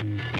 Mm-hmm.